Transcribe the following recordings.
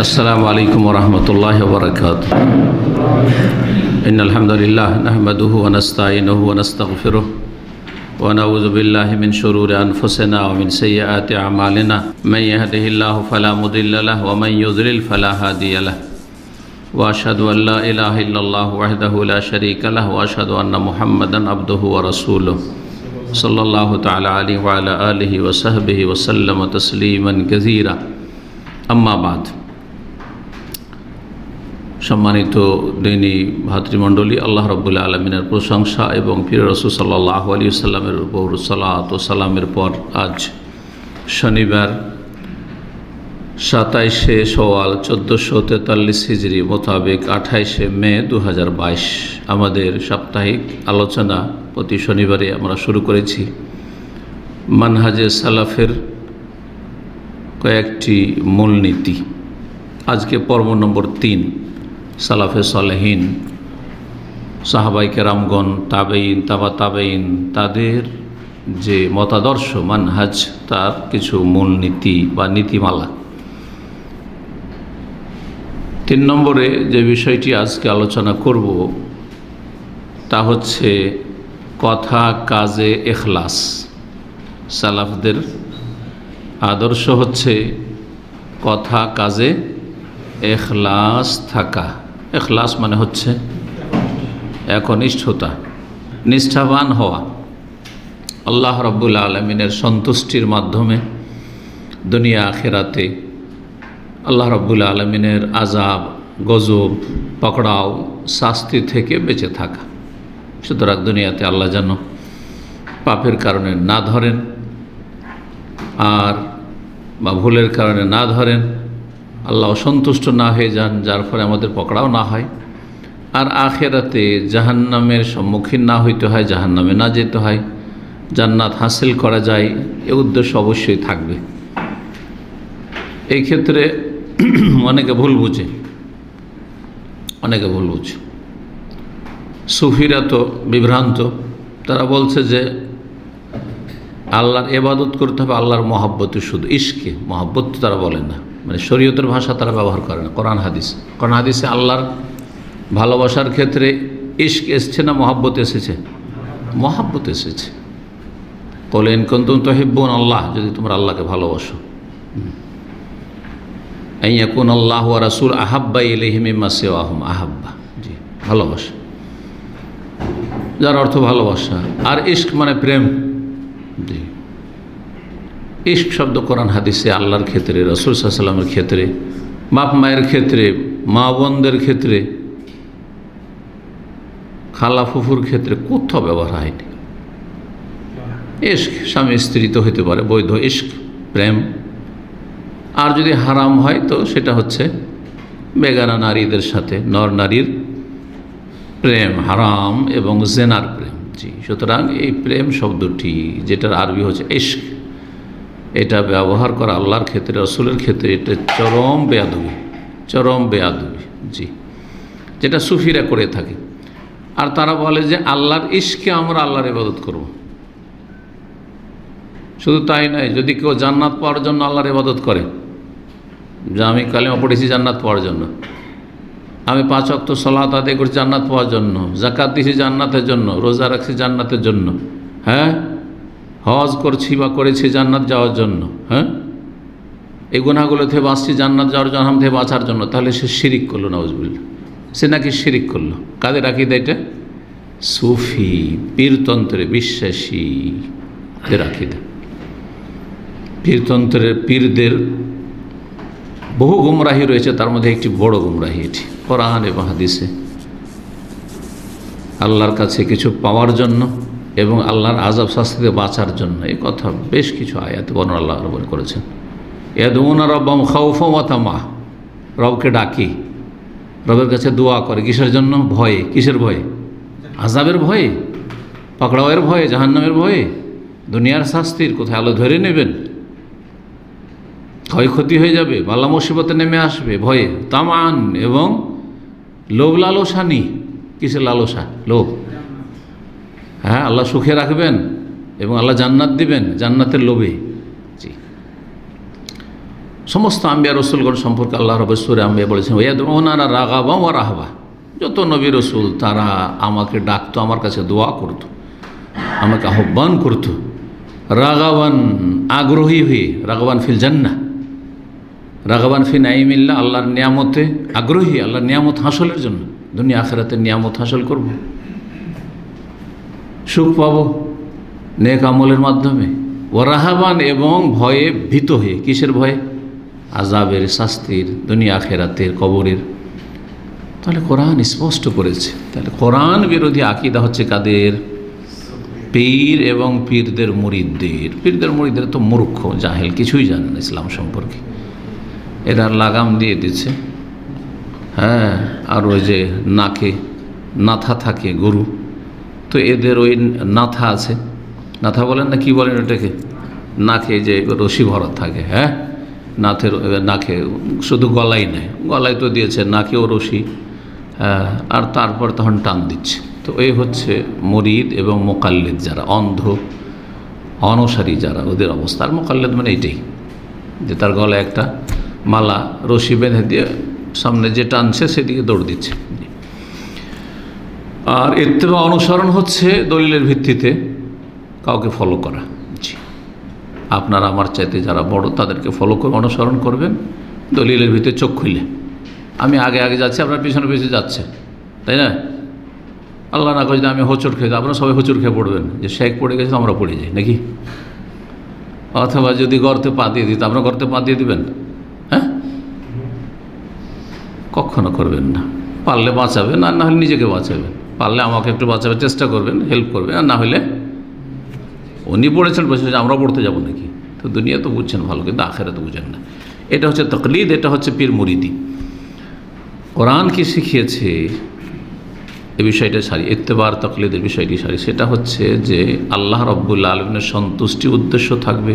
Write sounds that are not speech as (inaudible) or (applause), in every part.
السلام علیکم ورحمت اللہ وبرکاتہ۔ ان الحمدللہ نحمده ونستعینه ونستغفره ونعوذ باللہ من شرور انفسنا ومن سیئات عمالنا من یهده اللہ فلا مضل له ومن يضلل فلا حادی له واشهد ان لا الہ الا اللہ وحده لا شریک له واشهد ان محمدا عبده ورسوله صلی اللہ تعالی علیہ وعلى آلہ وصحبہ وسلم تسلیما كثيرا اما بعد۔ সম্মানিত দৈনী ভাতৃমণ্ডলী, আল্লাহ রব্বুল্লা আলমিনের প্রশংসা এবং ফির রসুল সাল্লাহ আলী সাল্লামের উপর সালাত ও সালামের পর আজ শনিবার সাতাইশে সওয়াল চোদ্দোশো তেতাল্লিশ হিজড়ি মোতাবেক আঠাইশে মে দু হাজার বাইশ আমাদের সাপ্তাহিক আলোচনা প্রতি শনিবারে আমরা শুরু করেছি। মানহাজে সালাফের কয়েকটি মূলনীতি। আজকে পর্ব নম্বর তিন। সালাফে সালেহীন, সাহাবাই কেরামগণ তাবেইন তাবা তাবেইন তাদের যে মতাদর্শ মানহাজ, তার কিছু মূলনীতি বা নীতিমালা। তিন নম্বরে যে বিষয়টি আজকে আলোচনা করব, তা হচ্ছে কথা কাজে এখলাস। সালাফদের আদর্শ হচ্ছে কথা কাজে এখলাস থাকা। এখলাস মানে হচ্ছে একনিষ্ঠতা, নিষ্ঠাবান হওয়া। আল্লাহ রব্বুল আলমিনের সন্তুষ্টির মাধ্যমে দুনিয়া আখেরাতে আল্লাহ রব্বুল আলমিনের আজাব গজব, পকড়াও শাস্তি থেকে বেঁচে থাকা। সুতরাং দুনিয়াতে আল্লাহ যেন পাপের কারণে না ধরেন আর বা ভুলের কারণে না ধরেন আল্লাহ অসন্তুষ্ট না হয়ে যান, যার ফলে আমাদের পকড়াও না হয়। আর আখেরাতে জাহান্নামের সম্মুখীন না হইতে হয়, জাহান্নামে না যেতে হয়। জান্নাত হাসিল করা যায়, এ উদ্দেশ্য অবশ্যই থাকবে। এই ক্ষেত্রে (clears throat) অনেকে ভুল বুঝে। অনেকে ভুল বুঝে। সুফিরা তো বিভ্রান্ত। তারা বলছে যে, আল্লাহর এবাদত করতে হবে, আল্লাহর মহাব্বতে শুধু ইস্কে মহাব্বত তারা বলে না। মানে শরীয়তের ভাষা তারা ব্যবহার করে না, কোরআন, হাদিস। কোরআন, হাদিসে আল্লাহর ভালোবাসার ক্ষেত্রে ইস্ক এসছে না মহাব্বত এসেছে? মহাব্বত এসেছে। কলেন কন্তুম তহিব্বন আল্লাহ, যদি তোমরা আল্লাহকে ভালোবাসো। আইয়াকুন আল্লাহ রাসুল আহাব্বা ইলহিমিমা সেওয়াহম, আহাব্বা। জি, ভালোবাসা। যার অর্থ ভালোবাসা। আর ইস্ক মানে প্রেম। জি। ইস্ক শব্দ কোরআন হাদিসে আল্লাহর ক্ষেত্রে, রসুল সাল্লামের ক্ষেত্রে, বাপ মায়ের ক্ষেত্রে, মা বোনদের ক্ষেত্রে, খালা ফুফুর ক্ষেত্রে কোথাও ব্যবহার হয়নি। ইস্ক স্বামী স্ত্রী তো হইতে পারে, বৈধ ইস্ক প্রেম। আর যদি হারাম হয় তো সেটা হচ্ছে বেগানা নারীদের সাথে, নর নারীর প্রেম, হারাম এবং জেনার প্রেম। জি, সুতরাং এই প্রেম শব্দটি, যেটার আরবি হচ্ছে ইস্ক এটা ব্যবহার করা আল্লাহর ক্ষেত্রে, রসুলের ক্ষেত্রে এটা চরম বেয়াদবি চরম বেয়াদবি, জি। যেটা সুফিরা করে থাকে। আর তারা বলে যে আল্লাহর ইস্কে আমরা আল্লাহর ইবাদত করব। শুধু তাই নয়, যদি কেউ জান্নাত পাওয়ার জন্য আল্লাহর ইবাদত করে, যে আমি কালিমা পড়েছি জান্নাত পাওয়ার জন্য, আমি পাঁচ অক্ত সলাত আদায় করছি জান্নাত পাওয়ার জন্য জাকাত দিছি জান্নাতের জন্য, রোজা রাখছি জান্নাতের জন্য হ্যাঁ? হজ করছি বা করেছি জান্নাত যাওয়ার জন্য হ্যাঁ? এই গুণাগুলো থেকে বাঁচছি, জান্নাত যাওয়ার জন্য হাম থেকে বাঁচার জন্য, তাহলে সে শিরিক করল নওয়াজবুল্লা সে নাকি শিরিক করল। কাদের রাখি এটা? সুফি পীরতন্ত্রে বিশ্বাসী রাখি দেয় পীরতন্ত্রের পীরদের বহু গুমরাহি রয়েছে, তার মধ্যে একটি বড় গুমরাহি এটি, কোরআন এবং আল্লাহর কাছে কিছু পাওয়ার জন্য এবং আল্লাহর আজাব শাস্তিতে বাঁচার জন্য এই কথা বেশ কিছু আয়াত বর্ণনা আল্লাহ রবন করেছেন। এদৌনা রব্বাম খাউফমাতামা রবকে ডাকি, রবের কাছে দোয়া করে। কিসের জন্য? ভয়ে। কিসের ভয়ে? আজাবের ভয়ে, পাকড়াওয়ের ভয়ে, জাহান্নামের ভয়ে। দুনিয়ার শাস্তির কোথায়? আলো ধরে নেবেন। ক্ষয়ক্ষতি হয়ে যাবে বাল্লা মুসিবতে নেমে আসবে, ভয়ে। তামান এবং লোভ লালসা নি কিসের লালসা? লোভ। হ্যাঁ আল্লাহ সুখে রাখবেন এবং আল্লাহ জান্নাত দিবেন, জান্নাতের লোভে। জি। সমস্ত আম্বিয়া রসুলগণ সম্পর্কে আল্লাহ রবসুরে আম্বিয়া বলেছেন ওয়াদ ওনারা রাগাবা ও রাহবা। যত নবী রসুল, তারা আমাকে ডাকতো, আমার কাছে দোয়া করতো, আমাকে আহ্বান করতো, রাগাবান আগ্রহী হয়ে, রাগাবান ফিল জান্না রাগাবান ফি নাইমিল্লা আল্লাহর নিয়ামতে আগ্রহী, আল্লাহর নিয়ামত হাসলের জন্য। দুনিয়া আখেরাতের নিয়ামত হাসল করব। সুখ পাব? নেক আমলের মাধ্যমে। ও রাহাবান এবং ভয়ে ভীত হয়ে। কিসের ভয়ে? আজাবের শাস্তির, দুনিয়া আখেরাতের কবরের। তাহলে কোরআন স্পষ্ট করেছে। তাহলে কোরআন বিরোধী আকিদা হচ্ছে কাদের? পীর এবং পীরদের মুরিদদের। পীরদের মুরিদদের তো মূর্খ, জাহেল, কিছুই জানে না ইসলাম সম্পর্কে। এরা লাগাম দিয়ে দিচ্ছে। হ্যাঁ আর ওই যে নাকে, নাথা থাকে গরু। তো এদের ওই নাথা আছে। নাথা বলেন না, কি বলেন ওটাকে? নাকে যে রশি ভরা থাকে হ্যাঁ? নাথের নাকে, শুধু গলাই নেয়। গলায় তো দিয়েছে, নাকেও রশি। আর তারপর তখন টান দিচ্ছে। তো এই হচ্ছে মরিদ এবং মোকাল্লিদ যারা, অন্ধ, অনসারী যারা, ওদের অবস্থা। আর মোকাল্লিদ মানে এটাই যে তার গলায় একটা মালা, রশি বেঁধে দিয়ে সামনে যে টানছে, সেদিকে দৌড় দিচ্ছে। আর এত্তেবা অনুসরণ হচ্ছে দলিলের ভিত্তিতে কাউকে ফলো করা। জি। আপনার আমার চাইতে যারা বড়, তাদেরকে ফলো করে অনুসরণ করবেন। দলিলের ভিতরে চোখ খুলে। আমি আগে আগে যাচ্ছি, আপনার পিছনে পিছনে যাচ্ছে। তাই না? আল্লাহ না করে আমি হোচর খেয়ে আপনারা সবাই হোচর খেয়ে পড়বেন। যে শেখ পড়ে গেছে, আমরা পড়ে যাই, নাকি? অথবা যদি গর্তে পা দিয়ে দিত, আপনার গর্তে পা দিয়ে দিবেন? হ্যাঁ? কখনো করবেন না। পারলে বাঁচাবেন, আর না হলে নিজেকে বাঁচাবেন। পারলে আমাকে একটু বাঁচাবার চেষ্টা করবেন হেল্প করবেন, আর না হলে উনি পড়েছেন বসে আমরা পড়তে যাব নাকি? তো দুনিয়া তো বুঝছেন ভালো, কিন্তু আখেরা তো বুঝেন না। এটা হচ্ছে তকলিদ, এটা হচ্ছে পীর মুরিদি। কোরআন কি শিখিয়েছে? এ বিষয়টা সারি, ইত্তেবার তকলিদের বিষয়টি সারি। সেটা হচ্ছে যে আল্লাহ রব্বুল্লা আলমিনের সন্তুষ্টি উদ্দেশ্য থাকবে,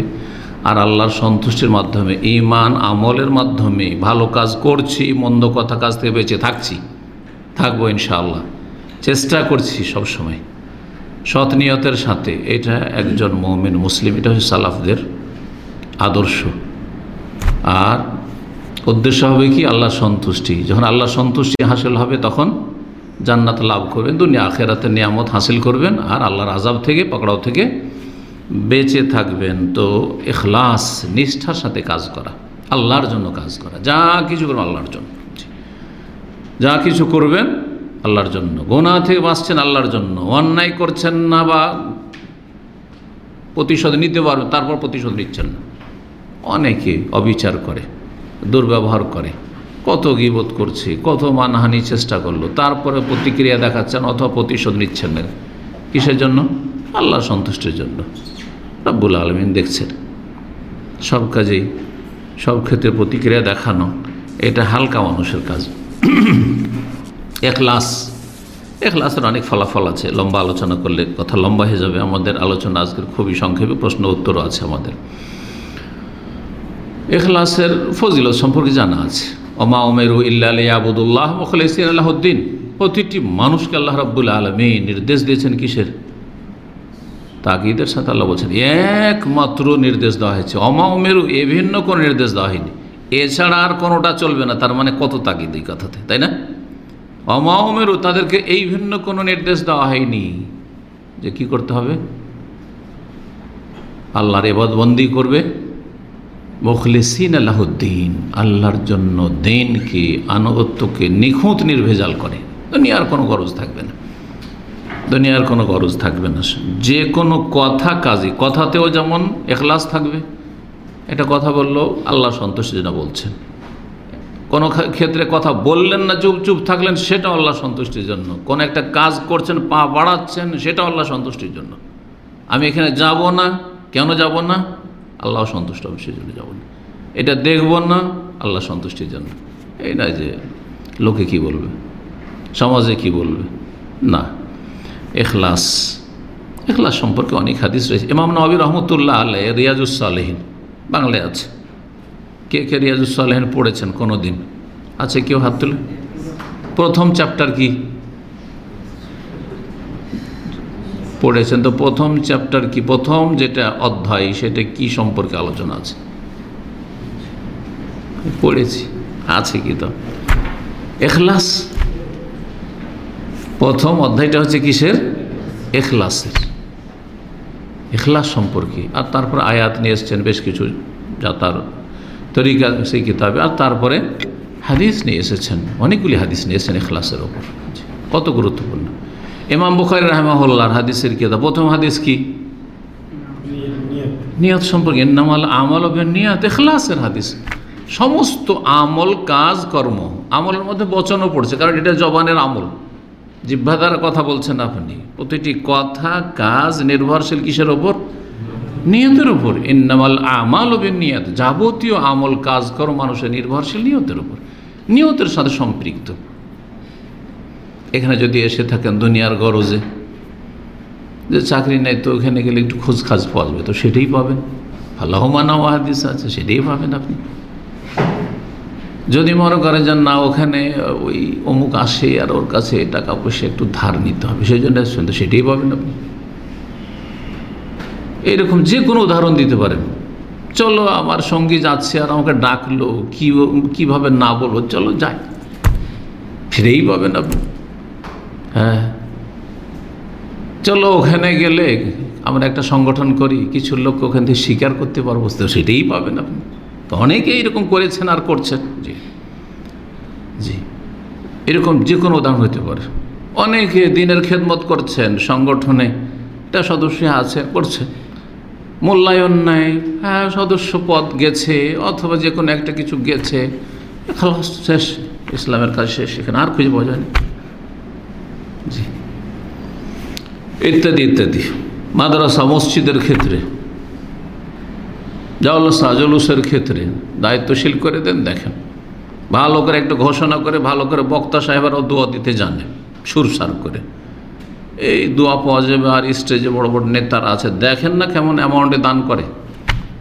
আর আল্লাহর সন্তুষ্টির মাধ্যমে ইমান আমলের মাধ্যমে ভালো কাজ করছি, মন্দ কথা কাজ থেকে বেঁচে থাকছি। থাকব ইনশাআল্লাহ। করছি সব সময় সৎ নিয়তের সাথে। এটা একজন মৌমিন মুসলিম, এটা হচ্ছে সালাফদের আদর্শ। আর উদ্দেশ্য হবে কি? আল্লাহ সন্তুষ্টি। যখন আল্লাহ সন্তুষ্টি হাসিল হবে, তখন জান্নাত লাভ করবেন, দুনিয়া আখেরাতে নিয়ামত হাসিল করবেন, আর আল্লাহর আজাব থেকে, পকড়াও থেকে বেঁচে থাকবেন। তো এখলাস নিষ্ঠার সাথে কাজ করা। আল্লাহর জন্য কাজ করা। যা কিছু করবেন আল্লাহর জন্য। যা কিছু করবেন আল্লাহর জন্য। গোনা থেকে বাঁচছেন আল্লাহর জন্য। অন্যায় করছেন না বা প্রতিশোধ নিতে পারবেন তারপর প্রতিশোধ নিচ্ছেন না। অনেকে অবিচার করে, দুর্ব্যবহার করে, কত গিবোধ করছে, কত মানহানি চেষ্টা করল, তারপরে প্রতিক্রিয়া দেখাচ্ছেন অথবা প্রতিশোধ নিচ্ছেন না। কিসের জন্য? আল্লাহ সন্তুষ্টির জন্য। রব্বুল আলমিন দেখছেন। সব কাজেই, সব ক্ষেত্রে প্রতিক্রিয়া দেখানো, এটা হালকা মানুষের কাজ। এখলাস, এখলাসের অনেক ফলাফল আছে। লম্বা আলোচনা করলে কথা লম্বা হয়ে যাবে। আমাদের আলোচনা আজকের খুবই সংক্ষেপে, প্রশ্ন উত্তরও আছে আমাদের। এখলাসের ফজিলত সম্পর্কে জানা আছে। ওমা ওমেরু ইল্লা আবুদুল্লাহ মুখলিসিন প্রতিটি মানুষকে আল্লাহ রাব্বুল আলমী নির্দেশ দিয়েছেন কিসের? তাগিদের সাথে আল্লাহ বলছেন, একমাত্র নির্দেশ দেওয়া হয়েছে। অমা ওমেরু এ ভিন্ন কোনো নির্দেশ দেওয়া হয়নি। এছাড়া আর কোনোটা চলবে না। তার মানে কত তাকিদ এই কথাতে, তাই না? অমা ওমেরু তাদেরকে এই ভিন্ন কোনো নির্দেশ দেওয়া হয়নি। যে কি করতে হবে? আল্লাহর এবাদবন্দি করবে। মুখলিসিন আল্লাহদ্দিন আল্লাহর জন্য দিনকে, আনুগত্যকে নিখুঁত নির্ভেজাল করে। দুনিয়ার কোনো গরজ থাকবে না। দুনিয়ার কোনো গরজ থাকবে না। যে কোনো কথা কাজে, কথাতেও যেমন এখলাস থাকবে। এটা কথা বললেও আল্লাহ সন্তুষ্টির জন্য বলছেন। কোনো ক্ষেত্রে কথা বললেন না, চুপ চুপ থাকলেন, সেটা আল্লাহ সন্তুষ্টির জন্য। কোনো একটা কাজ করছেন, পা বাড়াচ্ছেন, সেটা আল্লাহ সন্তুষ্টির জন্য। আমি এখানে যাব না, কেন যাব না? আল্লাহ সন্তুষ্ট হবে, সেজন্য যাব না। এটা দেখব না, আল্লাহ সন্তুষ্টির জন্য। এই না যে লোকে কি বলবে, সমাজে কি বলবে, না। এখলাস এখলাস সম্পর্কে অনেক হাদিস রয়েছে। ইমাম নবী রহমতুল্লাহ আল্লাহ রিয়াজুসালেহীন বাংলায় আছে। কে কে রিয়াজুসালেহীন পড়েছেন কোনো দিন আছে কেউ হাত তুলে? প্রথম চ্যাপ্টার কি? পড়েছেন তো প্রথম চ্যাপ্টার কি? প্রথম যেটা অধ্যায়, সেটা কি সম্পর্কে আলোচনা আছে? পড়েছি, আছে কি তো? এখলাস। প্রথম অধ্যায়টা হচ্ছে কিসের? এখলাসের। এখলাস সম্পর্কে। আর তারপর আয়াত নিয়ে এসছেন বেশ কিছু যা তার তরিকা সেই কিতাবে। আর তারপরে হাদিস নিয়ে এসেছেন, অনেকগুলি হাদিস নিয়ে এসেছেন এখলাসের ওপর। কত গুরুত্বপূর্ণ। ইমাম বুখারি রহমাহুল্লার হাদিসের কিতাব। প্রথম হাদিস কি? নিয়ত সম্পর্কে। নামাল আমল নিয়ত এখলাসের হাদিস। সমস্ত আমল, কাজ, কর্ম, আমলের মধ্যে বচনও পড়ছে, কারণ এটা জবানের আমল। জিহ্বা দ্বারা কথা বলছেন আপনি। প্রতিটি কথা, কাজ নির্ভরশীল কিসের ওপর? নিয়তের উপর। ইন্নামাল আমাল ও নিয়ত যাবতীয় আমল, কাজ করো, মানুষের নির্ভরশীল নিয়তের উপর। নিয়তের সাথে সম্পৃক্ত। এখানে যদি এসে থাকেন দুনিয়ার গরজে, যে চাকরি নেই তো ওখানে গেলে একটু খোঁজ খাজ পাওয়া যাবে, তো সেটাই পাবেন। আল্লাহমানা ওয়াহাদিস আছে, সেটাই পাবেন আপনি। যদি মনে করেন যে না, ওখানে ওই অমুক আসে আর ওর কাছে টাকা পয়সা একটু ধার নিতে হবে, সেই জন্য সেটাই পাবেন আপনি। এইরকম যে কোনো উদাহরণ দিতে পারেন। চলো আমার সঙ্গী যাচ্ছে আর আমাকে ডাকলো, কী কীভাবে না বলব, চলো যাই। ফিরেই পাবেন আপনি। হ্যাঁ। চলো ওখানে গেলে আমরা একটা সংগঠন করি, কিছু লোক ওখান থেকে স্বীকার করতে পারব, তো সেটাই পাবেন আপনি। তো অনেকে এরকম করেছেন আর করছেন। জি। জি। এরকম যে কোনো উদাহরণ হতে পারে। অনেকে দিনের খেদমত করছেন, সংগঠনে এটা সদস্য আছে, করছে। মূল্যায়ন নেয় হ্যাঁ সদস্য পদ গেছে, অথবা যে কোনো একটা কিছু গেছে। খালাস শেষ, ইসলামের কাজ শেষ, এখানে আর খুঁজে পাওয়া যায়নি। জি। ইত্যাদি ইত্যাদি। মাদ্রাসা, মসজিদের ক্ষেত্রে। জাউলসা জলুসের ক্ষেত্রে। দায়িত্বশীল করে দেন, দেখেন। ভালো করে একটা ঘোষণা করে, ভালো করে বক্তা সাহেবেরও দোয়া দিতে জানে, সুরসার করে। এই দোয়া পাওয়া যাবে আর স্টেজে বড় বড় নেতারা আছে। দেখেন না কেমন অ্যামাউন্টে দান করে।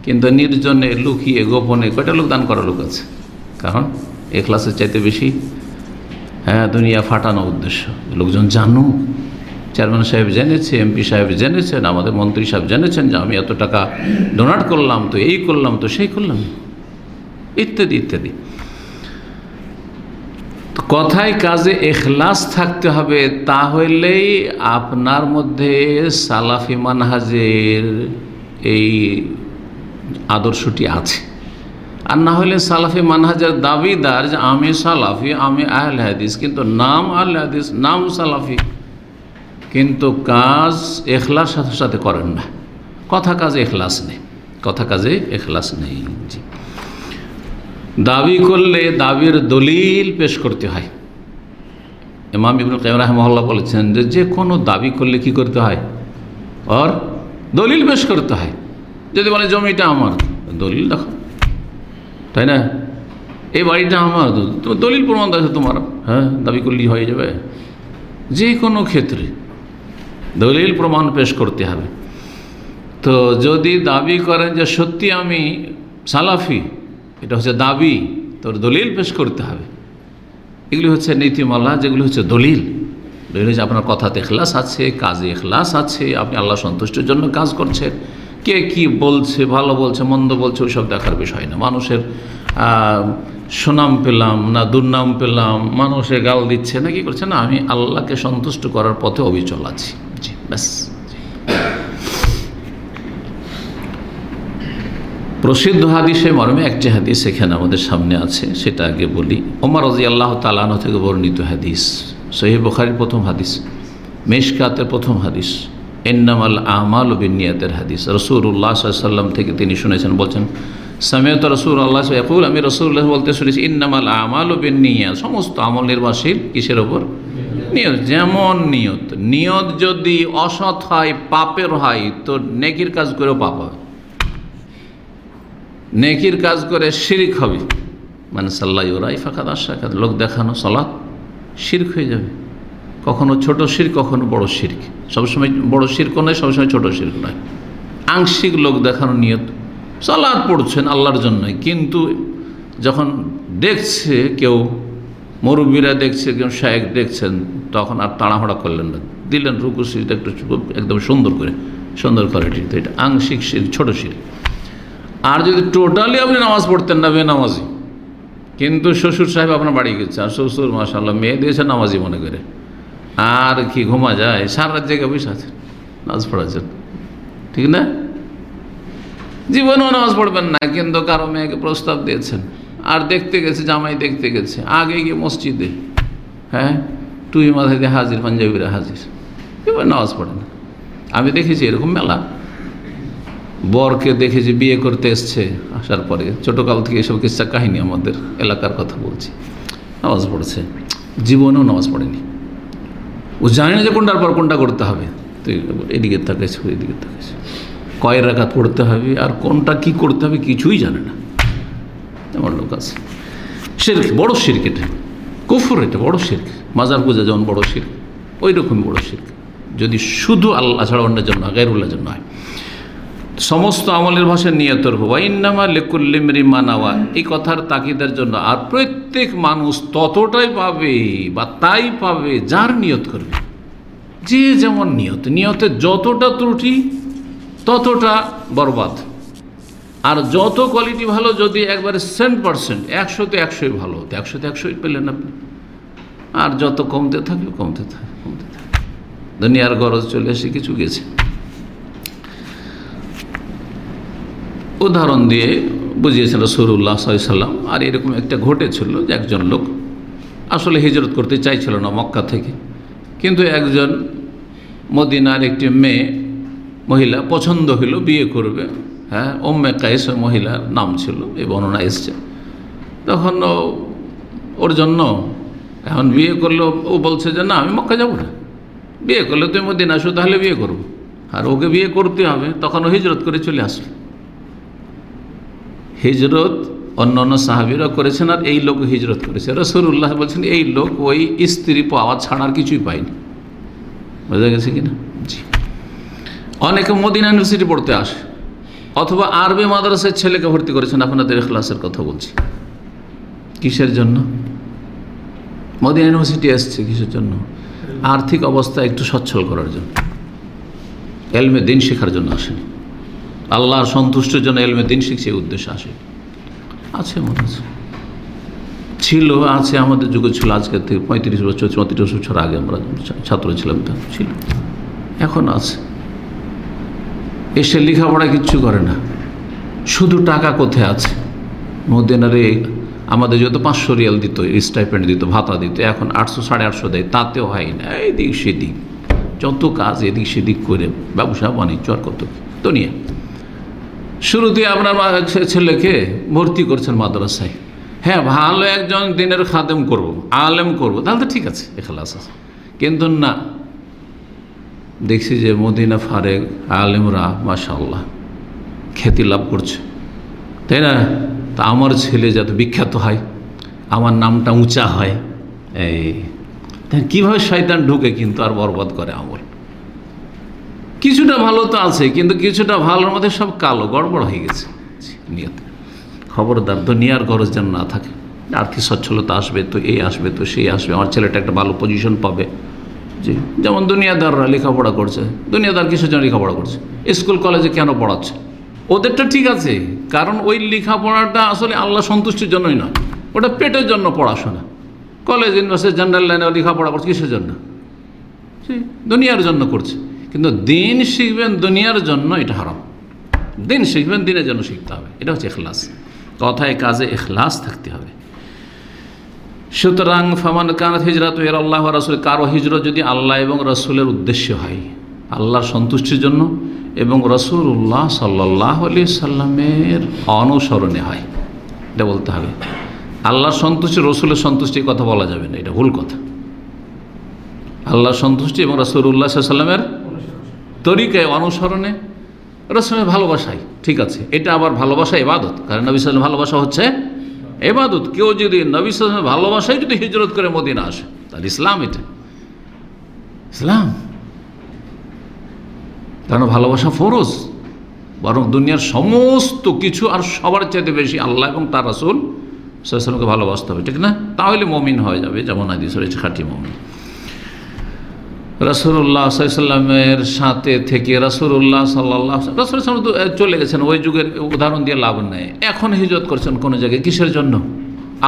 কিন্তু নির্জনে লুকিয়ে গোপনে কয়টা লোক দান করার লোক আছে? কারণ এ ক্লাসের চাইতে বেশি হ্যাঁ দুনিয়া ফাটানো উদ্দেশ্য। লোকজন জানুক। চেয়ারম্যান সাহেব জেনেছে এমপি সাহেব জেনেছেন, আমাদের মন্ত্রী সাহেব জেনেছেন যে আমি এত টাকা ডোনাট করলাম, তো এই করলাম, তো সেই করলাম। ইত্যাদি ইত্যাদি। কথায় কাজে এখলাস থাকতে হবে তাহলেই আপনার মধ্যে সালাফি মানহাজের এই আদর্শটি আছে। আর না হলে সালাফি মানহাজের দাবিদার যে আমি সালাফি, আমি আহল হাদিস, কিন্তু নাম আহল হাদিস, নাম সালাফি। কিন্তু কাজ এখলাস সাথে সাথে করেন না। কথা কাজে এখলাস নেই, কথা কাজে এখলাস নেই। জি। দাবি করলে দাবির দলিল পেশ করতে হয়। ইমাম ইবনুল কাইম রাহমহল্লা বলেছেন যে যে কোনো দাবি করলে কি করতে হয়? আর দলিল পেশ করতে হয়। যদি বলে জমিটা আমার, দলিল দেখো। তাই না? এই বাড়িটা আমার দলিল প্রমাণ আছে তোমার। হ্যাঁ দাবি করলেই হয়ে যাবে? যে কোনো ক্ষেত্রে দলিল প্রমাণ পেশ করতে হবে। তো যদি দাবি করেন যে সত্যি আমি সালাফি এটা হচ্ছে দাবি, তোর দলিল পেশ করতে হবে। এগুলি হচ্ছে নীতিমালা, যেগুলি হচ্ছে দলিল। দলিল হচ্ছে আপনার কথাতে এখলাস আছে, কাজে এখলাস আছে, আপনি আল্লাহ সন্তুষ্টের জন্য কাজ করছেন। কে কি বলছে, ভালো বলছে, মন্দ বলছে, ওইসব দেখার বিষয় না। মানুষের সুনাম পেলাম না, দুর্নাম পেলাম মানুষে গাল দিচ্ছে না, কি করছে? না, আমি আল্লাহকে সন্তুষ্ট করার পথে অবিচল আছি। জি, ব্যাস। প্রসিদ্ধ হাদিসে মর্মে একটি হাদিস এখানে আমাদের সামনে আছে, সেটা আগে বলি। ওমর রাজি আল্লাহ তালানো থেকে বর্ণিত হাদিস। সহি বখারির প্রথম হাদিস, মেশকাতের প্রথম হাদিস এন্নামাল আমাল বিনিয়াতের হাদিস। রসুল্লাহ সাল্লাম থেকে তিনি শুনেছেন, বলছেন, সামিয়ত রসুল আল্লাহ একুল আমি রসুল্লাহ বলতে শুনেছি, ইন্নামাল আমাল বিনিয়া সমস্ত আমল নির্ভরশীল কিসের ওপর নিয়ত। যেমন নিয়ত। নিয়ত যদি অসৎ হয়, পাপের হয়, তো নেকির কাজ করেও পাপ হবে। নেকির কাজ করে শিরিক হবে। মানে সাল্লাই ওরাই ফাঁকাত আশাকাত লোক দেখানো সলাৎ শির্ক হয়ে যাবে। কখনো ছোট শির কখনো বড় শির্ক। সবসময় বড় শির্ক নয় সবসময় ছোট শির্ক নয়। আংশিক লোক দেখানো নিয়ত সলাদ পড়ছেন আল্লাহর জন্যই। কিন্তু যখন দেখছে কেউ, মুরব্বীরা দেখছে, কেউ শায়েক দেখছেন, তখন আর তাড়াহড়া করলেন না। দিলেন রুকু সিট একটু একদম সুন্দর করে, সুন্দর ঠিক এটা আংশিক শির ছোট শির আর যদি টোটালি আপনি নামাজ পড়তেন না, বেনামাজি। কিন্তু শ্বশুর সাহেব আপনার বাড়ি গেছে, আর শ্বশুর মাসাল্লাহ মেয়ে দিয়েছে নামাজি মনে করে। আর কি ঘুমা যায়, সারা রাত জায়গায় বসে আছে নামাজ পড়াচ্ছেন। ঠিক না? জীবনেও নামাজ পড়বেন না, কিন্তু কারও মেয়েকে প্রস্তাব দিয়েছেন। আর দেখতে গেছে, জামাই দেখতে গেছে, আগে গিয়ে মসজিদে হ্যাঁ টুই মাথায় দিয়ে হাজির, পাঞ্জাবিরা হাজির। এবার নামাজ পড়ে না। আমি দেখেছি এরকম মেলা। বরকে দেখেছি বিয়ে করতে এসছে, আসার পরে। ছোটোকাল থেকে এসব কিসা কাহিনী আমাদের এলাকার কথা বলছি। নামাজ পড়েছে। জীবনেও নামাজ পড়েনি। ও জানে না যে কোনটার পর কোনটা করতে হবে। তুই এদিকে তাকাইছে এদিকে তাকাইছে কয় রাখাত পড়তে হবে আর কোনটা কি করতে হবে কিছুই জানে না। এমন লোক আছে। শির্ক, বড় শির্ক এটা। কুফর এটা বড় শির্ক। মাজার পূজা যেমন বড় শির্ক ওই রকম বড় শির্ক। যদি শুধু আল্লাহ ছাড়া অন্যের জন্য গাইরুল্লাহ জন্য হয়। সমস্ত আমলের ভাষায় নিয়তর হওয়া ইন্নামা লেকুল্লিমরি মানাওয়া এই কথার তাকিদের জন্য আর প্রত্যেক মানুষ ততটাই পাবে বা তাই পাবে যার নিয়ত করবে। যে যেমন নিয়ত, নিয়তের যতটা ত্রুটি, ততটা বরবাদ। আর যত কোয়ালিটি ভালো, যদি একবারে সেন্ট পার্সেন্ট একশোতে একশোই ভালো হতো, একশোতে একশোই পেলেন আপনি। আর যত কমতে থাকবে কমতে থাকবে কমতে থাকবে দুনিয়ার গরজ চলে এসে কিছু গেছে। উদাহরণ দিয়ে বুঝিয়েছেন রসুল্লাহ সাল্লাম। আর এরকম একটা ঘটেছিল যে একজন লোক আসলে হিজরত করতে চাইছিল না মক্কা থেকে। কিন্তু একজন মদিনার একটি মেয়ে, মহিলা পছন্দ হইল, বিয়ে করবে। হ্যাঁ ওম্মে কাইস মহিলার নাম ছিল, এই বর্ণনা এসছে। তখন ওর জন্য এখন বিয়ে করল, ও বলছে যে না, আমি মক্কা যাব না। বিয়ে করলে তুমি মদিন আসো, তাহলে বিয়ে করব। আর ওকে বিয়ে করতে হবে। তখন ও হিজরত করে চলে আসলো। হিজরত অন্য অন্য সাহাবিরা করেছেন আর এই লোক হিজরত করেছে। রসুল্লাহ বলছেন, এই লোক ওই স্ত্রী পাওয়া ছাড়ার কিছুই পায়নি। বোঝা গেছে কিনা? জি। অনেকে মদিনা ইউনিভার্সিটি পড়তে আসে, অথবা আরবি মাদ্রাসের ছেলেকে ভর্তি করেছেন, আপনাদের ক্লাসের কথা বলছি। কিসের জন্য? মদিনা ইউনিভার্সিটি এসছে কিসের জন্য? আর্থিক অবস্থা একটু সচ্ছল করার জন্য। এলমে দিন শেখার জন্য আসেনি। আল্লাহর সন্তুষ্টের জন্য এলমে দিন শিখছে উদ্দেশ্যে আসে। আছে মনে আছে ছিল, আছে আমাদের যুগে ছিল আজকের থেকে পঁয়ত্রিশ বছর, চৌত্রিশ বছর আগে আমরা ছাত্র ছিলাম তা ছিল। এখন আছে। এসে লেখাপড়া কিচ্ছু করে না। শুধু টাকা কোথায় আছে? মদিনারে আমাদের যত পাঁচশো রিয়াল দিত স্টাইপেন্ড দিত, ভাতা দিত, এখন আটশো, সাড়ে আটশো দেয়, তাতেও হয় না। এদিক সেদিক, যত কাজ এদিক সেদিক করে ব্যবসা, বাণিজ্য আর কত। দুনিয়া। শুরুতে আপনার ছেলেকে ভর্তি করছেন মাদ্রাসায়। হ্যাঁ ভালো একজন দিনের খাদেম করব, আলেম করব, তাহলে তো ঠিক আছে, এখালাস আছে। কিন্তু না, দেখছি যে মদিনা ফারেক আলেমরা মাশাল্লাহ খ্যাতি লাভ করছে। তাই না? তা আমার ছেলে যাতে বিখ্যাত হয়, আমার নামটা উঁচা হয়, এই। তাই কীভাবে শয়তান ঢুকে কিন্তু আর বরবাদ করে আমল? কিছুটা ভালো তো আছে, কিন্তু কিছুটা ভালোর মধ্যে সব কালো, গড়বড় হয়ে গেছে। নিয়তে। খবরদার, দুনিয়ার গরজ যেন না থাকে। আর্থিক সচ্ছলতা আসবে তো এই আসবে তো সেই আসবে। আমার ছেলেটা একটা ভালো পজিশন পাবে। জি, যেমন দুনিয়াদাররা লেখাপড়া করছে। দুনিয়াদার কিসের জন্য লেখাপড়া করছে? স্কুল, কলেজে কেন পড়াচ্ছে? ওদেরটা ঠিক আছে, কারণ ওই লেখাপড়াটা আসলে আল্লাহ সন্তুষ্টির জন্যই নয়। ওটা পেটের জন্য পড়াশোনা। কলেজ, ইউনিভার্সিটি, জেনারেল লাইনে লেখাপড়া করছে, কিসের জন্য? দুনিয়ার জন্য করছে। কিন্তু দিন শিখবেন দুনিয়ার জন্য এটা হারাম। দিন শিখবেন, দিনের জন্য শিখতে হবে। এটা হচ্ছে এখলাস কথায়, কাজে এখলাস থাকতে হবে। সুতরাং, ফামান কানাত হিজরাত এর আল্লাহ রাসুল, কারও হিজরত যদি আল্লাহ এবং রসুলের উদ্দেশ্য হয়, আল্লাহর সন্তুষ্টির জন্য এবং রসুল্লাহ সাল্লাহ আলি সাল্লামের অনুসরণে হয়, এটা বলতে হবে। আল্লাহর সন্তুষ্টি, রসুলের সন্তুষ্টি কথা বলা যাবে না, এটা ভুল কথা। আল্লাহর সন্তুষ্টি এবং রসুল্লাহ সাল্লামের তরিকায় অনুসরণে রসমের ভালোবাসাই, ঠিক আছে, এটা আবার ভালোবাসা এবাদত কারণ নবী সাল্লাম ভালোবাসা হচ্ছে এবাদত কেউ যদি নবী সাল্লামের ভালোবাসায় যদি হিজরত করে মদিনা আসে, তাহলে ইসলাম এটা, ইসলাম, কারণ ভালোবাসা ফরজ, বরং দুনিয়ার সমস্ত কিছু আর সবার চাইতে বেশি আল্লাহ এবং তার রাসুল সাল্লামকে ভালোবাসতে হবে, ঠিক না? তাহলে মমিন হয়ে যাবে, যেমন আদি রয়েছে, খাঁটি মমিন। রসুল্লাহ সাল্লামের সাথে থেকে রসুল্লাহ সাল্লাহ রসুল চলে গেছেন, ওই যুগের উদাহরণ দিয়ে লাভ নেই। এখন হিজত করছেন কোনো জায়গায়? কিসের জন্য?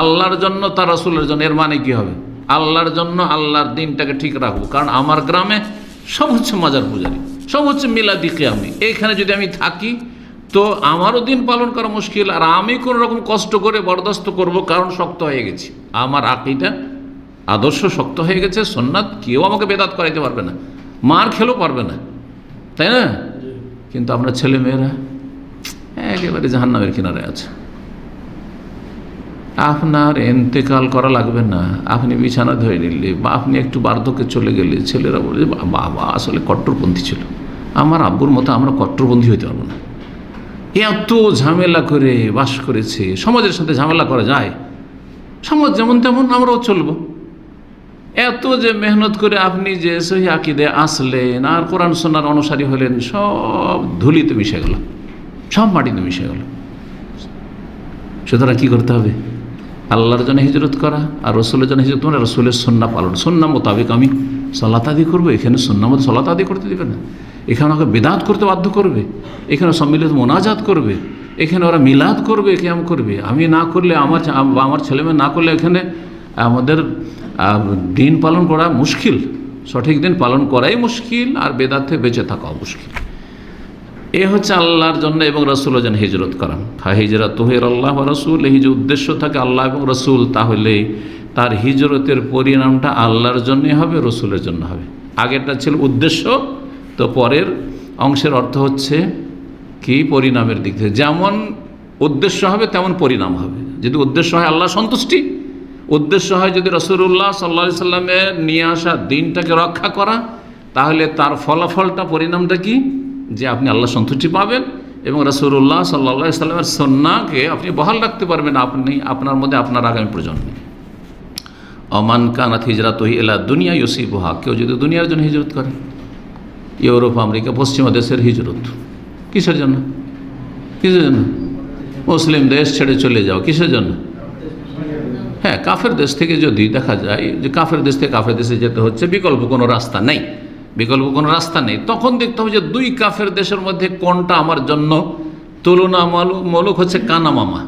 আল্লাহর জন্য তার রসুলের জন্য, এর মানে কি হবে? আল্লাহর জন্য আল্লাহর দিনটাকে ঠিক রাখব। কারণ আমার গ্রামে সব হচ্ছে মাজার পূজারি, সব হচ্ছে মিলাদি আমি এইখানে যদি আমি থাকি, তো আমারও দিন পালন করা মুশকিল, আর আমি কোনো রকম কষ্ট করে বরদাস্ত করব, কারণ শক্ত হয়ে গেছি। আমার আকিটা আদর্শ শক্ত হয়ে গেছে, সোননাথ কেউ আমাকে বেদাত করাইতে পারবে না। মার খেলেও পারবে না। তাই না? কিন্তু আমরা ছেলে মেয়েরা একেবারে জাহান্নামের কিনারে আছে। আপনার এন্তেকাল করা লাগবে না। আপনি বিছানা ধরে নিলে বা আপনি একটু বার্ধক্যে চলে গেলে ছেলেরা বলে বাবা আসলে কট্টরপন্থী ছিল। আমার আব্বুর মতো আমরা কট্টরপন্থী হইতে পারব না। এত ঝামেলা করে বাস করেছে। সমাজের সাথে ঝামেলা করা যায়। সমাজ যেমন তেমন আমরাও চলবো। এত যে মেহনত করে আপনি যে সহি আকিদে আসলেন আর কোরআন সোনার অনুসারী হলেন, সব ধুলিতে মিশে গেল। সব মাটিতে মিশে গেল। সুতরাং কী করতে হবে? আল্লাহর জন্য হিজরত করা আর রসুলের জন্য হিজরত করা রসুলের সন্না পালন। সন্না মোতাবেক আমি সলাত আদি করব, এখানে সন্না মতো সলাত আদি করতে দেবে না। এখানে ওকে বেদাত করতে বাধ্য করবে। এখানে সম্মিলিত মোনাজাত করবে। এখানে ওরা মিলাদ করবে কেমন করবে। আমি না করলে আমার আমার ছেলেমেয়ে না করলে এখানে আমাদের দিন পালন করা মুশকিল। সঠিক দিন পালন করাই মুশকিল আর বেদার্থে বেঁচে থাকাও মুশকিল। এ হচ্ছে আল্লাহর জন্য এবং রসুলের জন্য হিজরত করা। হা হিজরত তোহের আল্লাহ রসুল এই যে উদ্দেশ্য থাকে আল্লাহ এবং রসুল, তাহলে তার হিজরতের পরিণামটা আল্লাহর জন্যই হবে, রসুলের জন্য হবে। আগেরটা ছিল উদ্দেশ্য, তো পরের অংশের অর্থ হচ্ছে কি? পরিণামের দিক থেকে। যেমন উদ্দেশ্য হবে, তেমন পরিণাম হবে। যদি উদ্দেশ্য হয় আল্লাহ সন্তুষ্টি উদ্দেশ্য হয় যদি রসুল্লাহ সাল্লা সাল্লামের নিয়ে আসা দিনটাকে রক্ষা করা, তাহলে তার ফলাফলটা, পরিণামটা কি? যে আপনি আল্লাহ সন্তুষ্টি পাবেন এবং রসুল্লাহ সাল্লা সাল্লামের সন্নাকে আপনি বহাল রাখতে পারবেন আপনি, আপনার মধ্যে আপনার আগামী প্রজন্মে। অমান কানাথ হিজরাত এলা দুনিয়া ইউসিবহা, কেউ যদি দুনিয়ার জন্য হিজরত করে। ইউরোপ, আমেরিকা, পশ্চিমা দেশের হিজরত। কিসের জন্য? কিসের জন্য? মুসলিম দেশ ছেড়ে চলে যাও, কিসের জন্য? হ্যাঁ কাফের দেশ থেকে যদি দেখা যায় যে কাফের দেশ থেকে কাফের দেশে যেতে হচ্ছে, বিকল্প কোনো রাস্তা নেই। বিকল্প কোনো রাস্তা নেই। তখন দেখতে হবে যে দুই কাফের দেশের মধ্যে কোনটা আমার জন্য তুলনামূলক হচ্ছে কানা মামা।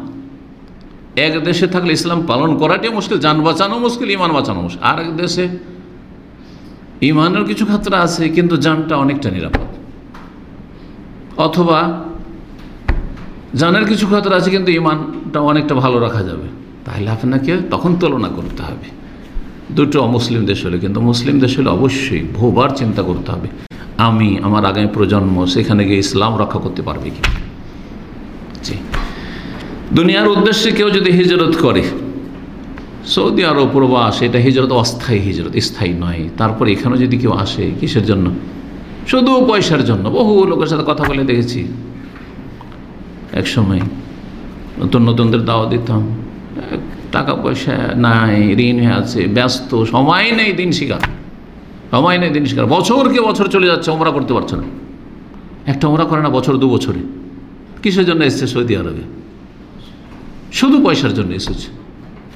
এক দেশে থাকলে ইসলাম পালন করাটাই মুশকিল, যান বাঁচানো মুশকিল, ইমান বাঁচানো মুশকিল। আর এক দেশে ইমানের কিছু ক্ষেত্রে আছে, কিন্তু যানটা অনেকটা নিরাপদ। অথবা জানের কিছু ক্ষেত্রে আছে, কিন্তু ইমানটা অনেকটা ভালো রাখা যাবে। তাহলে আপনাকে তখন তুলনা করতে হবে। দুটো অমুসলিম দেশ হলে কিন্তু মুসলিম দেশ হলে অবশ্যই বহুবার চিন্তা করতে হবে, আমি, আমার আগামী প্রজন্ম সেখানে গিয়ে ইসলাম রক্ষা করতে পারবে কি? দুনিয়ার উদ্দেশ্যে কেউ যদি হিজরত করে, সৌদি আরব, প্রবাস, এটা হিজরত অস্থায়ী হিজরত, স্থায়ী নয়। তারপর এখানে যদি কেউ আসে, কিসের জন্য? শুধু পয়সার জন্য। বহু লোকের সাথে কথা বলে দেখেছি। এক সময় নতুন নতুনদের দাওয়া দিতাম। টাকা পয়সা নাই, ঋণ হয়ে আছে, ব্যস্ত, সময় নেই দিন শিকার সময় নেই দিন শিকার বছরকে বছর চলে যাচ্ছে ওমরা করতে পারছে না। একটা ওমরা করে না বছর, দু বছরে। কিসের জন্য এসছে সৌদি আরবে? শুধু পয়সার জন্য এসেছে।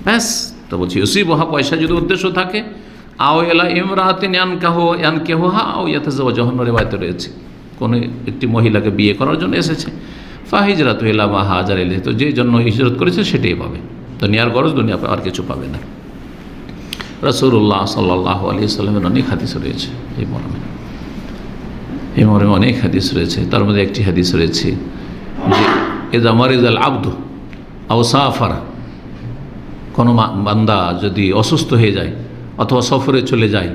ব্যাস, তো বলছি ওসি বহা পয়সা যদি উদ্দেশ্য থাকে, আও এলা ইমরাতিন ইয়ান কাহ হা রয়েছে। কোনো একটি মহিলাকে বিয়ে করার জন্য এসেছে। ফা হিজরাত এলা বা হাজার এলে তো যে জন্য হিজরত করেছে, সেটাই পাবে। দুনিয়ার গরজ দুনিয়া আর কিছু পাবে না। রসুল্লাহ সাল্লাহ আলী সাল্লামের অনেক হাদিস রয়েছে এই মরমে। এই মরমে অনেক হাদিস রয়েছে। তার মধ্যে একটি হাদিস রয়েছে যে এদা মারিজ আল আব্দু কোনো বান্দা যদি অসুস্থ হয়ে যায় অথবা সফরে চলে যায়,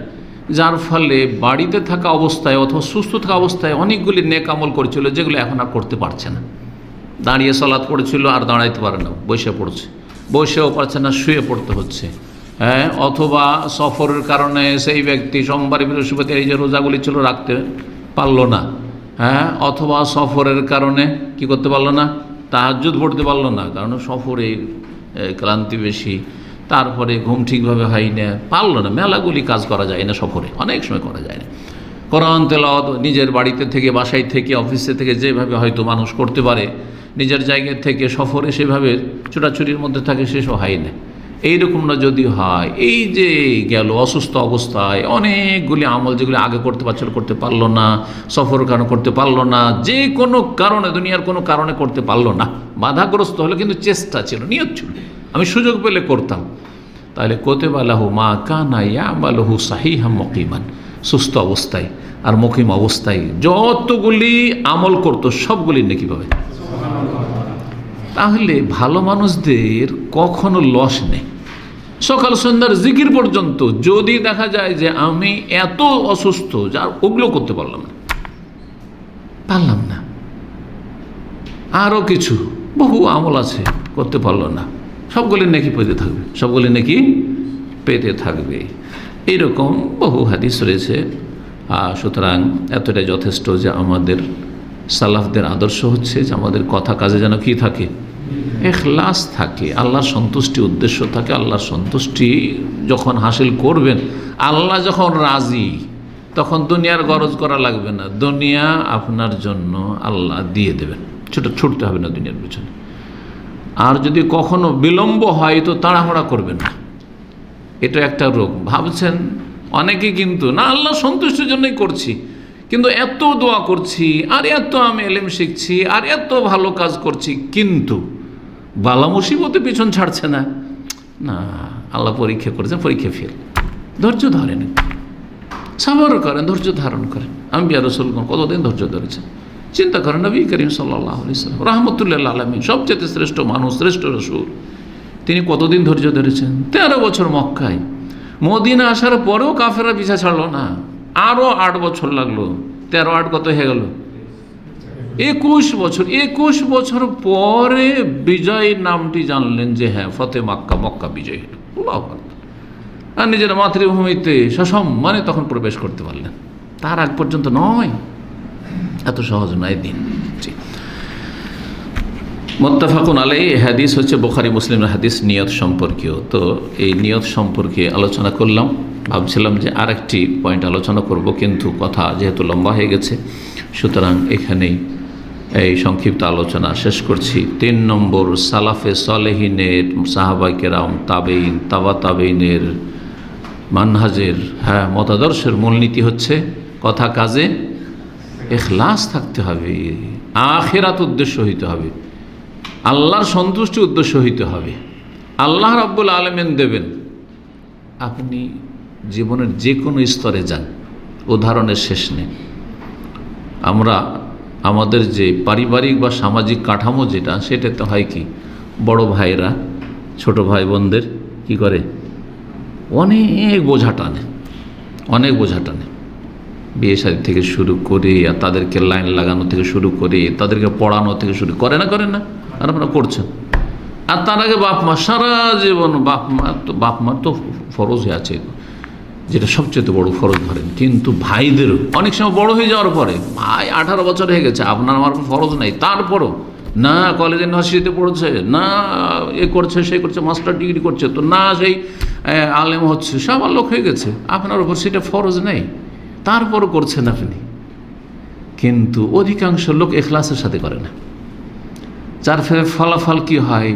যার ফলে বাড়িতে থাকা অবস্থায় অথবা সুস্থ থাকা অবস্থায় অনেকগুলি নেক আমল করেছিল, যেগুলো এখন আর করতে পারছে না। দাঁড়িয়ে সলাৎ পড়েছিল আর দাঁড়াইতে পারে না, বসে পড়ছে। বসেও পারছে না শুয়ে পড়তে হচ্ছে। হ্যাঁ? অথবা সফরের কারণে সেই ব্যক্তি সোমবার বৃহস্পতি এই যে রোজাগুলি ছিল রাখতে পারল না। হ্যাঁ? অথবা সফরের কারণে কি করতে পারল না? তাহাজুদ পড়তে পারল না, কারণ সফরে ক্লান্তি বেশি। তারপরে ঘুম ঠিকভাবে হয় না, পারল না। মেলাগুলি কাজ করা যায় না সফরে, অনেক সময় করা যায় না। কোরআন তেলাওয়াত নিজের বাড়িতে থেকে, বাসায় থেকে, অফিসে থেকে যেভাবে হয়তো মানুষ করতে পারে নিজের জায়গা থেকে সফরে সেভাবে ছোটাছুটির মধ্যে থাকে সেসব হয় না। এইরকম না যদি হয়। এই যে গেল অসুস্থ অবস্থায়, অনেকগুলি আমল যেগুলি আগে করতে পারছিল করতে পারল না, সফর কারণে করতে পারল না, যে কোনো কারণে, দুনিয়ার কোনো কারণে করতে পারল না। বাধাগ্রস্ত হলে কিন্তু চেষ্টা ছিল, নিয়ত ছিল। আমি সুযোগ পেলে করতাম। তাহলে কোতেবালাহু মা কানা ইয়ামালাহু সাহিহা মকিমান। সুস্থ অবস্থায় আর মকিম অবস্থায় যতগুলি আমল করতো, সবগুলি নাকি পাবে। তাহলে ভালো মানুষদের কখনো লস নেই। সকাল সন্ধ্যার জিকির পর্যন্ত যদি দেখা যায় যে আমি এত অসুস্থ যা ওগুলো করতে পারলাম না। পারলাম না। আরও কিছু, বহু আমল আছে, করতে পারল না। সবগুলি নাকি পেতে থাকবে, সবগুলি নাকি পেতে থাকবে। এইরকম বহু হাদিস রয়েছে। সুতরাং এতটাই যথেষ্ট যে আমাদের সালাফদের আদর্শ হচ্ছে যে আমাদের কথা কাজে যেন কি থাকে। এখলাস থাকে, আল্লাহর সন্তুষ্টি উদ্দেশ্য থাকে, আল্লাহর সন্তুষ্টি যখন হাসিল করবেন, আল্লাহ যখন রাজি, তখন দুনিয়ার গরজ করা লাগবে না। দুনিয়া আপনার জন্য আল্লাহ দিয়ে দেবেন। ছোটো, ছুটতে হবে না দুনিয়ার পিছনে। আর যদি কখনো বিলম্ব হয়, তো তাড়াহুড়া করবেন না। এটা একটা রোগ। ভাবছেন, অনেকে কিন্তু, না, আল্লাহ সন্তুষ্টির জন্যই করছি। কিন্তু এত দোয়া করছি, আর এত আমি এলেম শিখছি, আর এত ভালো কাজ করছি। কিন্তু বালা মুসিবতে পিছন ছাড়ছে না। না, আল্লাহ পরীক্ষা করেছেন, পরীক্ষা ফেল। ধৈর্য ধরেন। সাবর করেন, ধৈর্য ধারণ করেন। আমি বিয়া রসুল কতদিন ধৈর্য ধরেছেন? চিন্তা করেন, নবী করিম সাল্লাহ রহমতুল্লাহ আলমী সবচেয়ে শ্রেষ্ঠ মানুষ, শ্রেষ্ঠ রসুল, তিনি কতদিন ধৈর্য ধরেছেন? তেরো বছর মক্কায়। মদিনা আসার পরেও কাফেরা পিছা ছাড়লো না। আরও আট বছর লাগল। তেরো আট কত হয়ে গেল? একুশ বছর একুশ বছর পরে বিজয় নামটি জানলেন যে হ্যাঁ ফতে মাক্কা, মক্কা বিজয়। আর নিজের মাতৃভূমিতে সসম্মানে তখন প্রবেশ করতে পারলেন। তার আগ পর্যন্ত নয়। এত সহজ নয় দিন। মোত্তাফাকুন আলাই হাদিস হচ্ছে বোখারি মুসলিম হাদিস, নিয়ত সম্পর্কীয়। তো এই নিয়ত সম্পর্কে আলোচনা করলাম। ভাবছিলাম যে আরেকটি পয়েন্ট আলোচনা করব, কিন্তু কথা যেহেতু লম্বা হয়ে গেছে, সুতরাং এখানেই এই সংক্ষিপ্ত আলোচনা শেষ করছি। তিন নম্বর, সালাফে সলেহিনের সাহাবাই কেরাম তাবেইন তাবা তাবেইনের মানহাজের হ্যাঁ মতাদর্শের মূলনীতি হচ্ছে কথা কাজে এখলাস থাকতে হবে, আখেরাত উদ্দেশ্য হইতে হবে, আল্লাহর সন্তুষ্টি উদ্দেশ্য হইতে হবে। আল্লাহ রব্বুল আলমেন দেবেন, আপনি জীবনের যে কোনো স্তরে যান, উদাহরণের শেষ নেই। আমরা আমাদের যে পারিবারিক বা সামাজিক কাঠামো যেটা সেটাতে হয় কি? বড় ভাইরা ছোট ভাই বোনদের কি করে? অনেক বোঝা টানে, অনেক বোঝা টানে। বিয়ে শাড়ি থেকে শুরু করে, আর তাদেরকে লাইন লাগানো থেকে শুরু করে, তাদেরকে পড়ানো থেকে শুরু, করে না করে না, আর আপনারা করছেন? আর তার আগে বাপ মা, সারা জীবন বাপ মা, তো বাপ মার তো হয়ে আছে যেটা সবচেয়ে বড় ফরজ ধরেন। কিন্তু ভাইদেরও অনেক সময় বড় হয়ে যাওয়ার পরে, ভাই আঠারো বছর হয়ে গেছে, আপনার আমার ফরজ নেই। তারপরও, না কলেজ ইউনিভার্সিটিতে পড়ছে, না, এ করছে, সে করছে মাস্টার ডিগ্রি করছে, তো না, সেই আলেম হচ্ছে, সব লোক হয়ে গেছে। আপনার উপর সেটা ফরজ নেই। তারপরও করছেন আপনি। কিন্তু অধিকাংশ লোক এখলাসের সাথে করে না। যার ফলে ফলাফল কি হয়?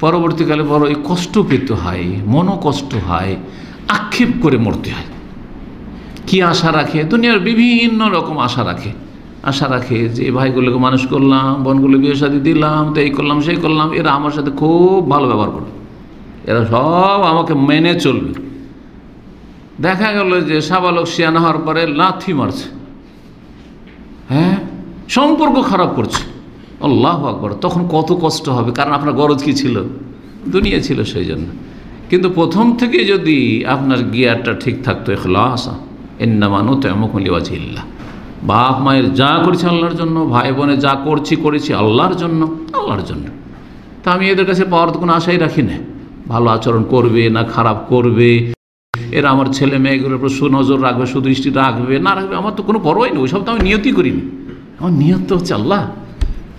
পরবর্তীকালে বড় এই কষ্ট পেতে হয়, মনও কষ্ট হয়। আক্ষেপ করে মরতে হয়। কি আশা রাখে? দুনিয়ার বিভিন্ন রকম আশা রাখে। আশা রাখে যে ভাইগুলোকে মানুষ করলাম, বোনগুলো বিয়ে সাথে দিলাম, তো এই করলাম, সেই করলাম। এরা আমার সাথে খুব ভালো ব্যবহার করবে এরা সব আমাকে মেনে চলবে। দেখা গেল যে, সাবালক শিয়ান হওয়ার পরে লাথি মারছে। হ্যাঁ? সম্পর্ক খারাপ করছে। আল্লাহ আকবর, তখন কত কষ্ট হবে? কারণ আপনার গরজ কি ছিল? দুনিয়া ছিল সেই জন্য। কিন্তু প্রথম থেকে যদি আপনার গিয়ারটা ঠিক থাকতো এখলাসা এন্নামানো তেমকলিওয়াজিল্লা বাপ মায়ের যা করছি আল্লাহর জন্য, ভাই বোনে যা করছি, করেছি আল্লাহর জন্য আল্লাহর জন্য। তা আমি এদের কাছে পাওয়ার কোনো আশাই রাখি না। ভালো আচরণ করবে না খারাপ করবে, এরা আমার ছেলে মেয়েগুলোর উপর সুনজর রাখবে, সুদৃষ্টি রাখবে, না রাখবে, আমার তো কোনো পরোয়াই নেই, ওইসব তো আমি নিয়তি করিনি। আমার নিয়ত তো হচ্ছে আল্লাহ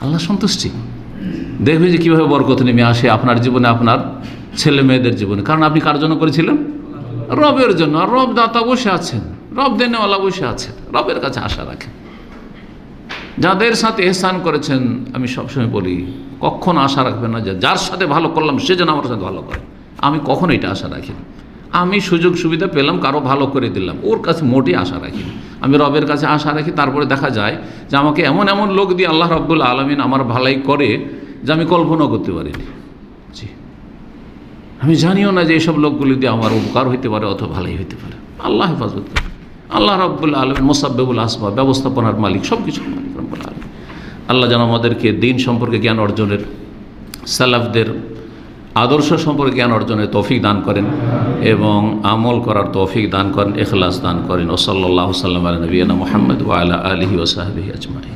আল্লাহ সন্তুষ্টি। দেখবে যে কীভাবে বরকত নেমে আসে, আপনার জীবনে আপনার ছেলে মেয়েদের জীবনে। কারণ আপনি কার জন্য করেছিলেন? রবের জন্য। আর রব দাতা বসে আছেন। রব দেনেওয়ালা বসে আছেন। রবের কাছে আশা রাখেন। যাদের সাথে এহসান করেছেন, আমি সবসময় বলি, কখন আশা রাখবেন না যে যার সাথে ভালো করলাম, সে যেন আমার সাথে ভালো করে। আমি কখন এটা আশা রাখি আমি সুযোগ সুবিধা পেলাম, কারও ভালো করে দিলাম। ওর কাছে মোটেই আশা রাখি আমি রবের কাছে আশা রাখি, তারপরে দেখা যায় যে আমাকে এমন এমন লোক দিয়ে আল্লাহ রব্বুল আলমিন আমার ভালাই করে, যে আমি কল্পনা করতে পারিনি। আমি জানিও না যে এইসব লোকগুলি দিয়ে আমার উপকার হইতে পারে অথবা ভালোই হইতে পারে। আল্লাহ হেফাজত করে আল্লাহ রব্বুল আলম মোসাব্বেবুল আসবা, ব্যবস্থাপনার মালিক সব কিছুর মালিক রব্বুল আলম আল্লাহ যেন আমাদেরকে দিন সম্পর্কে জ্ঞান অর্জনের, সালাফদের আদর্শ সম্পর্কে জ্ঞান অর্জনের তৌফিক দান করেন এবং আমল করার তৌফিক দান করেন এখলাস দান করেন। ওসল্লাহ সাল্লাম নবীনা মোহাম্মদ ওয়ালা আলহি ওসাহাবি আজমাই